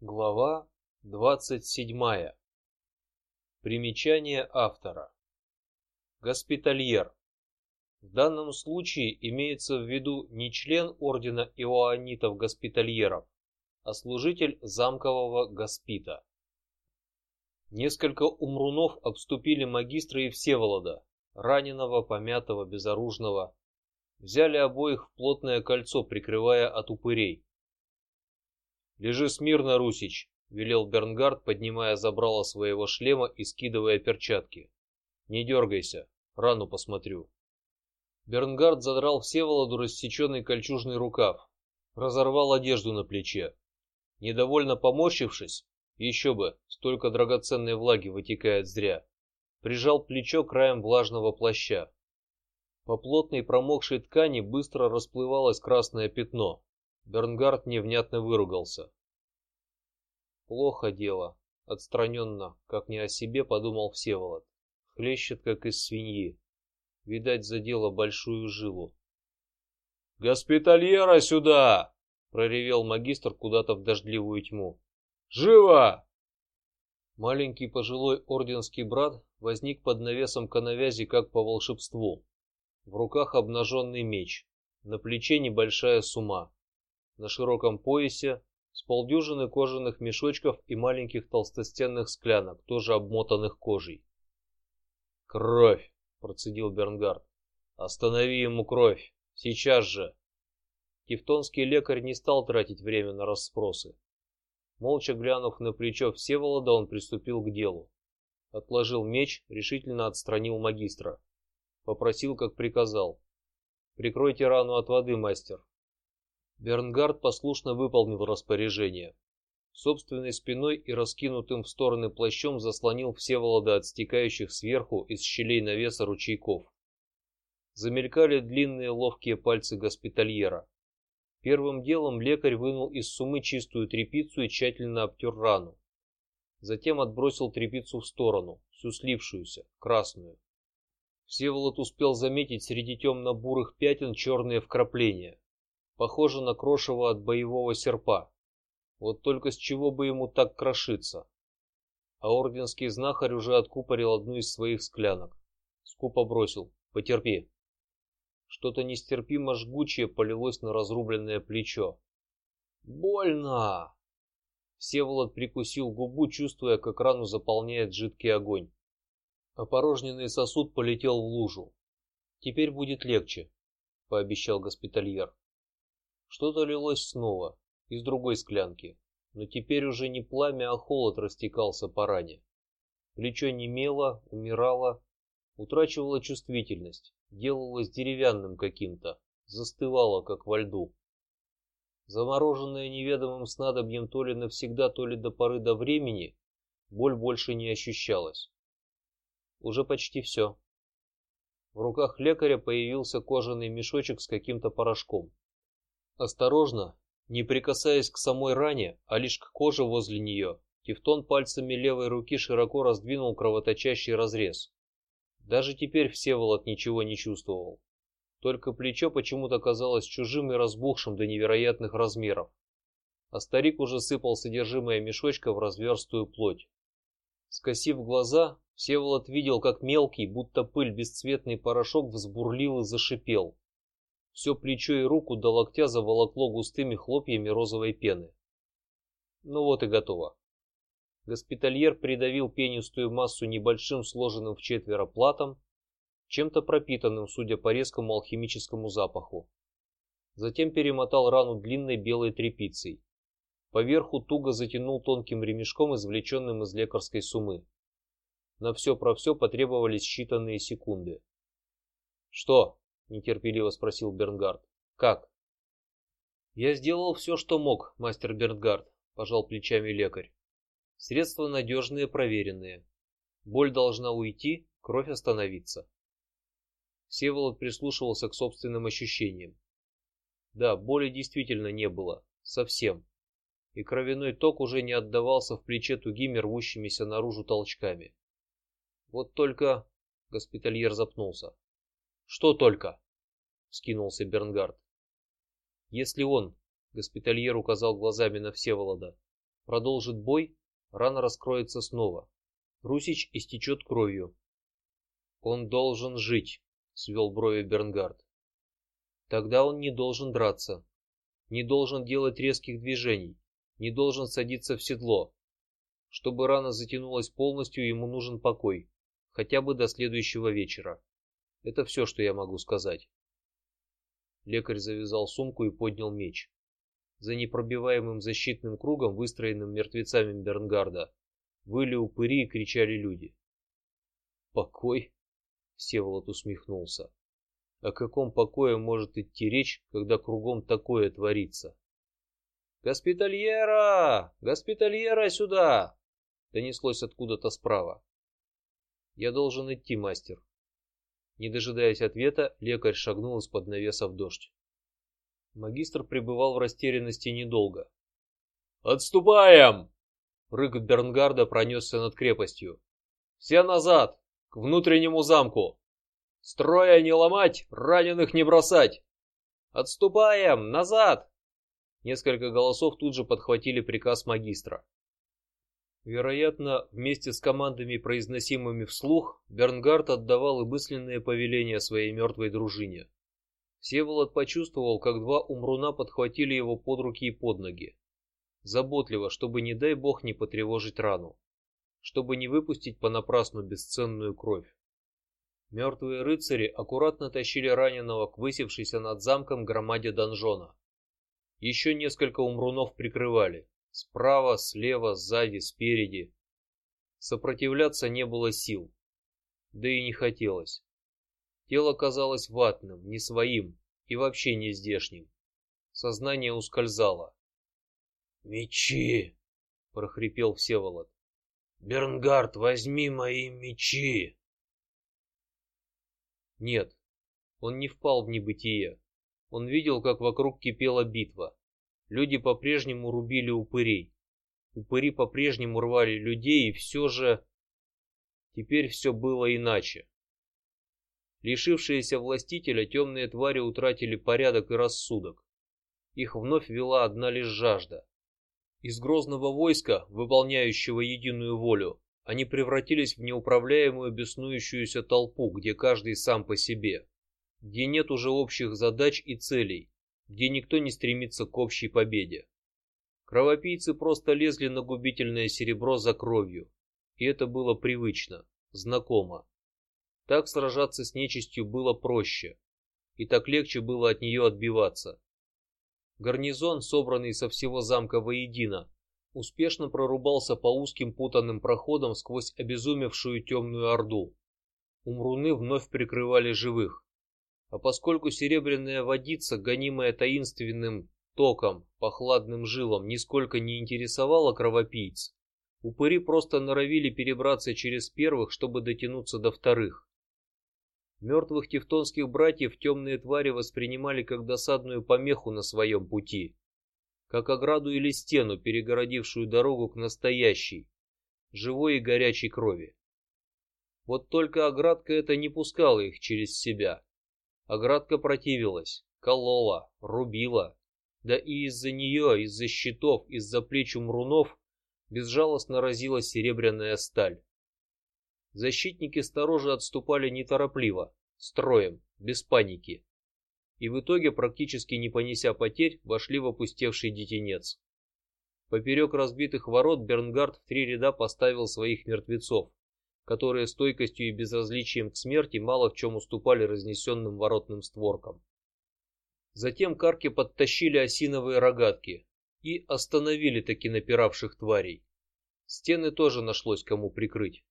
Глава двадцать седьмая. Примечание автора. Госпитальер. В данном случае имеется в виду не член ордена иоаннитов-госпитальеров, а служитель замкового госпита. Несколько умрунов обступили магистра и Всеволода, раненого, помятого, безоружного, взяли обоих в плотное кольцо, прикрывая от упырей. Лежи смирно, Русич, велел Бернгард, поднимая забрало своего шлема и скидывая перчатки. Не дергайся, рану посмотрю. Бернгард задрал Всеволоду рассеченный кольчужный рукав, разорвал одежду на плече. Недовольно поморщившись, еще бы, столько драгоценной влаги вытекает зря, прижал плечо краем влажного плаща. По плотной промокшей ткани быстро расплывалось красное пятно. Бернгард невнятно выругался. Плохо дело, отстраненно, как не о себе, подумал Всеволод. Хлещет как из свиньи. Видать, задело большую жилу. Госпитальера сюда! проревел магистр куда-то в дождливую тьму. Живо! Маленький пожилой орденский брат возник под навесом коновязи как по волшебству. В руках обнаженный меч, на плече небольшая сума, на широком поясе с полдюжины кожаных мешочков и маленьких толстостенных склянок, тоже обмотанных кожей. Кровь, процедил Бернгард. Останови ему кровь, сейчас же. Тевтонский лекарь не стал тратить время на расспросы. Молча глянув на плечо Всеволода, он приступил к делу. Отложил меч, решительно отстранил магистра, попросил, как приказал: "Прикройте рану от воды, мастер". Бернгард послушно выполнил распоряжение. Собственной спиной и раскинутым в стороны плащом заслонил Всеволода от стекающих сверху из щелей навеса ручейков. Замелькали длинные ловкие пальцы госпитальера. Первым делом лекарь вынул из сумы чистую тряпицу и тщательно обтер рану. Затем отбросил тряпицу в сторону, всю слившуюся, красную. Всеволод успел заметить среди темно-бурых пятен черные вкрапления похоже на крошево от боевого серпа. Вот только с чего бы ему так крошиться? А орденский знахарь уже откупорил одну из своих склянок. Скупо бросил: "Потерпи". Что-то нестерпимо жгучее полилось на разрубленное плечо. Больно. Всеволод прикусил губу, чувствуя, как рану заполняет жидкий огонь. Опорожненный сосуд полетел в лужу. Теперь будет легче, пообещал госпитальер. Что-то лилось снова из другой склянки, но теперь уже не пламя, а холод растекался по ране. Плечо немело, умирало, утрачивало чувствительность, делалось деревянным каким-то, застывало как во льду. Замороженное неведомым снадобьем то ли навсегда, то ли до поры до времени, боль больше не ощущалась. Уже почти все. В руках лекаря появился кожаный мешочек с каким-то порошком. Осторожно, не прикасаясь к самой ране, а лишь к коже возле нее, Тевтон пальцами левой руки широко раздвинул кровоточащий разрез. Даже теперь Всеволод ничего не чувствовал, только плечо почему-то казалось чужим и разбухшим до невероятных размеров, а старик уже сыпал содержимое мешочка в разверстую плоть. Скосив глаза, Всеволод видел, как мелкий, будто пыль, бесцветный порошок взбурлил и зашипел. Все плечо и руку до локтя заволокло густыми хлопьями розовой пены. Ну вот и готово. Госпитальер придавил пенистую массу небольшим сложенным в четверо платом, чем-то пропитанным, судя по резкому алхимическому запаху. Затем перемотал рану длинной белой тряпицей. Поверху туго затянул тонким ремешком, извлеченным из лекарской сумы. На все про все потребовались считанные секунды. Что? Нетерпеливо спросил Бернгард. Как? Я сделал все, что мог, мастер Бернгард, пожал плечами лекарь. Средства надежные, проверенные. Боль должна уйти, кровь остановиться. Всеволод прислушивался к собственным ощущениям. Да, боли действительно не было, совсем, и кровяной ток уже не отдавался в плече тугими рвущимися наружу толчками. Вот только госпитальер запнулся. Что только? скинулся Бернгард. Если он, госпитальер указал глазами на Всеволода, Продолжит бой, рана раскроется снова. Русич истечет кровью. Он должен жить, свел брови Бернгард. Тогда он не должен драться, не должен делать резких движений, не должен садиться в седло. Чтобы рана затянулась полностью, ему нужен покой, хотя бы до следующего вечера. Это все, что я могу сказать. Лекарь завязал сумку и поднял меч. За непробиваемым защитным кругом, выстроенным мертвецами Бернгарда, выли упыри и кричали люди. Покой? Всеволод усмехнулся. О каком покое может идти речь, когда кругом такое творится? Госпитальера, госпитальера сюда! Донеслось откуда-то справа. Я должен идти, мастер. Не дожидаясь ответа, лекарь шагнул из-под навеса в дождь. Магистр пребывал в растерянности недолго. Отступаем! Рык Бернгарда пронесся над крепостью. Все назад, к внутреннему замку. Строя не ломать, раненых не бросать. Отступаем, назад! Несколько голосов тут же подхватили приказ магистра. Вероятно, вместе с командами, произносимыми вслух, Бернгард отдавал и мысленные повеления своей мертвой дружине. Всеволод почувствовал, как два умруна подхватили его под руки и под ноги, заботливо, чтобы не дай бог не потревожить рану, чтобы не выпустить понапрасну бесценную кровь. Мертвые рыцари аккуратно тащили раненого к высевшейся над замком громаде донжона. Еще несколько умрунов прикрывали. Справа, слева, сзади, спереди. Сопротивляться не было сил, да и не хотелось. Тело казалось ватным, не своим и вообще не здешним. Сознание ускользало. Мечи, прохрипел Всеволод. Бернгард, возьми мои мечи. Нет, он не впал в небытие. Он видел, как вокруг кипела битва. Люди по-прежнему рубили упырей. Упыри по-прежнему рвали людей, и все же теперь все было иначе. Лишившиеся властителя, темные твари утратили порядок и рассудок. Их вновь вела одна лишь жажда. Из грозного войска, выполняющего единую волю, они превратились в неуправляемую беснующуюся толпу, где каждый сам по себе, где нет уже общих задач и целей, где никто не стремится к общей победе. Кровопийцы просто лезли на губительное серебро за кровью, и это было привычно, знакомо. Так сражаться с нечистью было проще, и так легче было от нее отбиваться. Гарнизон, собранный со всего замка воедино, успешно прорубался по узким путанным проходам сквозь обезумевшую темную орду. Умруны вновь прикрывали живых, а поскольку серебряная водица, гонимая таинственным током по хладным жилам, нисколько не интересовала кровопийц, упыри просто норовили перебраться через первых, чтобы дотянуться до вторых. Мертвых тевтонских братьев темные твари воспринимали как досадную помеху на своем пути, как ограду или стену, перегородившую дорогу к настоящей, живой и горячей крови. Вот только оградка эта не пускала их через себя Оградка противилась, колола, рубила, да и из-за нее, из-за щитов, из-за плеч умрунов безжалостно разила серебряная сталь. Защитники сторожа отступали неторопливо, строем, без паники, и в итоге, практически не понеся потерь, вошли в опустевший детинец. Поперек разбитых ворот Бернгард в три ряда поставил своих мертвецов, которые стойкостью и безразличием к смерти мало в чем уступали разнесенным воротным створкам. Затем карки подтащили осиновые рогатки и остановили таки напиравших тварей. Стены тоже нашлось кому прикрыть.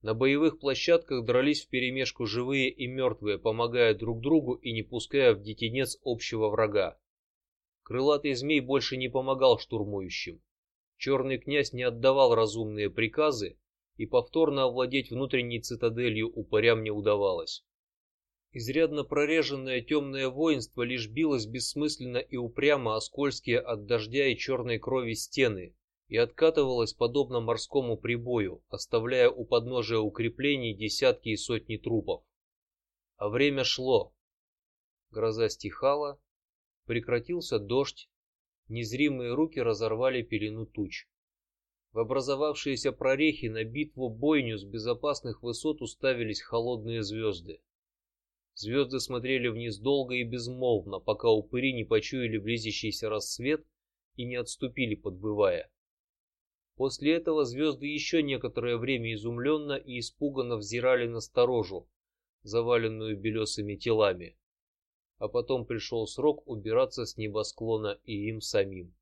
На боевых площадках дрались вперемешку живые и мертвые, помогая друг другу и не пуская в детинец общего врага. Крылатый змей больше не помогал штурмующим. Черный князь не отдавал разумные приказы, и повторно овладеть внутренней цитаделью упырям не удавалось. Изрядно прореженное темное воинство лишь билось бессмысленно и упрямо о скользкие от дождя и черной крови стены и откатывалось подобно морскому прибою, оставляя у подножия укреплений десятки и сотни трупов. А время шло. Гроза стихала, прекратился дождь, незримые руки разорвали пелену туч. В образовавшиеся прорехи на битву бойню с безопасных высот уставились холодные звезды. Звезды смотрели вниз долго и безмолвно, пока упыри не почуяли близящийся рассвет и не отступили, подбывая. После этого звезды еще некоторое время изумленно и испуганно взирали на сторожу, заваленную белесыми телами. А потом пришел срок убираться с небосклона и им самим.